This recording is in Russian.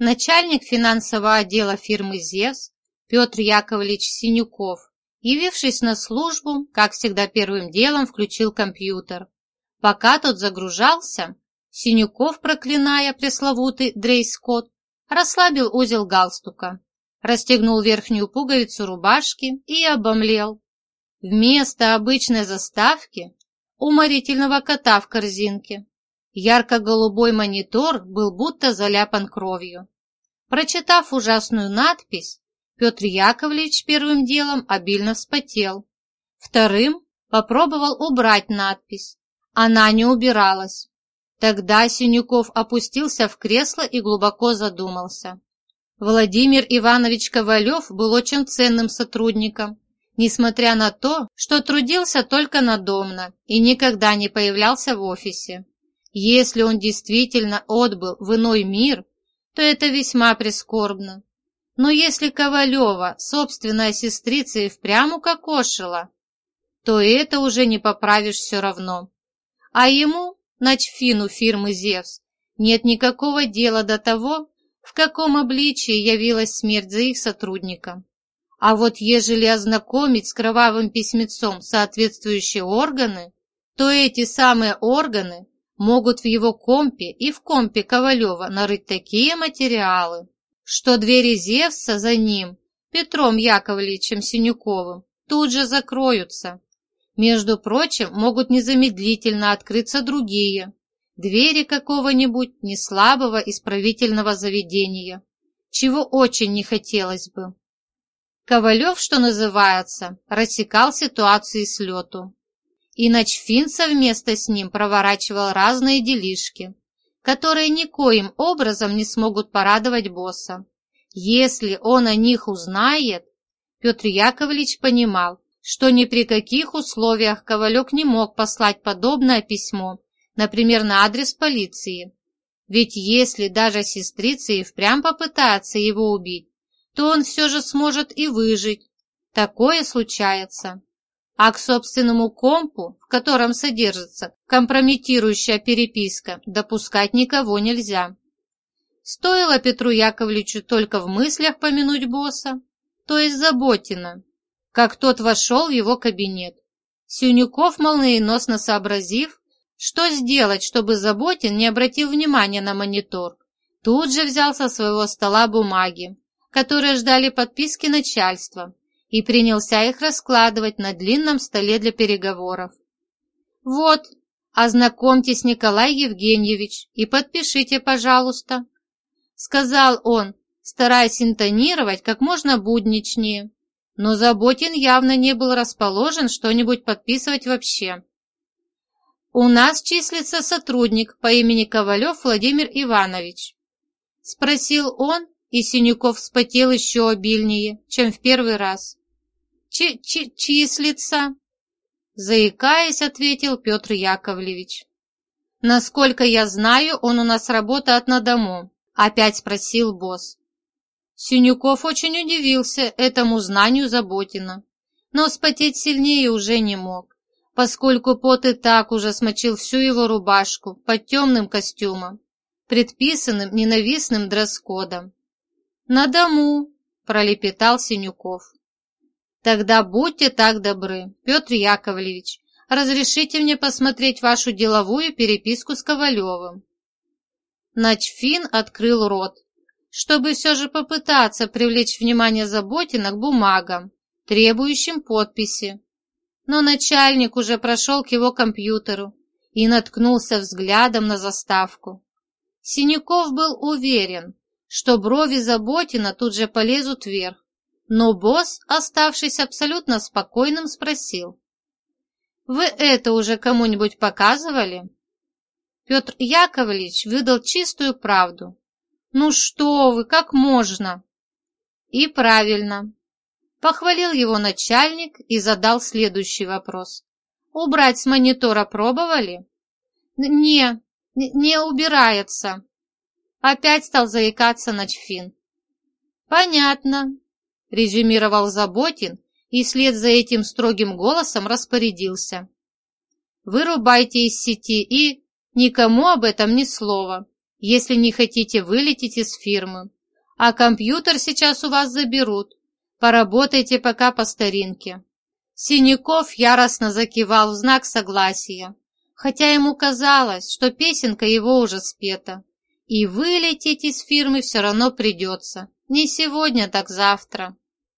Начальник финансового отдела фирмы «Зевс» Петр Яковлевич Синюков, явившись на службу, как всегда первым делом включил компьютер. Пока тот загружался, Синюков, проклиная пресловутый дрейс-код, расслабил узел галстука, расстегнул верхнюю пуговицу рубашки и обомлел. Вместо обычной заставки уморительного кота в корзинке ярко-голубой монитор был будто заляпан кровью. Прочитав ужасную надпись, Петр Яковлевич первым делом обильно вспотел. Вторым попробовал убрать надпись. Она не убиралась. Тогда Синюков опустился в кресло и глубоко задумался. Владимир Иванович Ковалев был очень ценным сотрудником, несмотря на то, что трудился только надомно и никогда не появлялся в офисе. Если он действительно отбыл в иной мир, то это весьма прискорбно. Но если Ковалева, собственная сестрица, и впрямь укокошила, то это уже не поправишь все равно. А ему, начфину фирмы «Зевс», нет никакого дела до того, в каком обличии явилась смерть за их сотрудником. А вот ежели ознакомить с кровавым письмецом соответствующие органы, то эти самые органы могут в его компе и в компе Ковалева нарыть такие материалы, что двери Зевса за ним, Петром Яковлевичем Синюковым, тут же закроются. Между прочим, могут незамедлительно открыться другие, двери какого-нибудь неслабого исправительного заведения, чего очень не хотелось бы. Ковалев, что называется, рассекал ситуации с лету. И Ночфин совместно с ним проворачивал разные делишки, которые никоим образом не смогут порадовать босса. Если он о них узнает, Петр Яковлевич понимал, что ни при каких условиях Ковалек не мог послать подобное письмо например, на адрес полиции. Ведь если даже сестрица и впрямь попытается его убить, то он все же сможет и выжить. Такое случается. А к собственному компу, в котором содержится компрометирующая переписка, допускать никого нельзя. Стоило Петру Яковлевичу только в мыслях помянуть босса, то есть Заботина, как тот вошел в его кабинет. Сюнюков, молниеносно сообразив, что сделать, чтобы Заботин не обратил внимания на монитор? Тут же взял со своего стола бумаги, которые ждали подписки начальства, и принялся их раскладывать на длинном столе для переговоров. «Вот, ознакомьтесь, Николай Евгеньевич, и подпишите, пожалуйста», сказал он, стараясь интонировать как можно будничнее. Но Заботин явно не был расположен что-нибудь подписывать вообще. «У нас числится сотрудник по имени Ковалев Владимир Иванович», — спросил он, и Синюков вспотел еще обильнее, чем в первый раз. Ч -ч «Числится?» Заикаясь, ответил Петр Яковлевич. «Насколько я знаю, он у нас работает на дому», — опять спросил босс. Синюков очень удивился этому знанию Заботина, но вспотеть сильнее уже не мог поскольку пот и так уже смочил всю его рубашку под темным костюмом, предписанным ненавистным дресс-кодом. «На дому», — пролепетал Синюков. «Тогда будьте так добры, Петр Яковлевич, разрешите мне посмотреть вашу деловую переписку с Ковалевым». Начфин открыл рот, чтобы все же попытаться привлечь внимание Заботина к бумагам, требующим подписи, но начальник уже прошел к его компьютеру и наткнулся взглядом на заставку. Синяков был уверен, что брови Заботина тут же полезут вверх, но босс, оставшись абсолютно спокойным, спросил. «Вы это уже кому-нибудь показывали?» Петр Яковлевич выдал чистую правду. «Ну что вы, как можно?» «И правильно. Похвалил его начальник и задал следующий вопрос. «Убрать с монитора пробовали?» «Не, не убирается». Опять стал заикаться Ночфин. «Понятно», — резюмировал Заботин и вслед за этим строгим голосом распорядился. «Вырубайте из сети и никому об этом ни слова. если не хотите вылететь из фирмы. А компьютер сейчас у вас заберут. Поработайте пока по старинке». Синяков яростно закивал в знак согласия, хотя ему казалось, что песенка его уже спета. И вылететь из фирмы все равно придется. Не сегодня, так завтра.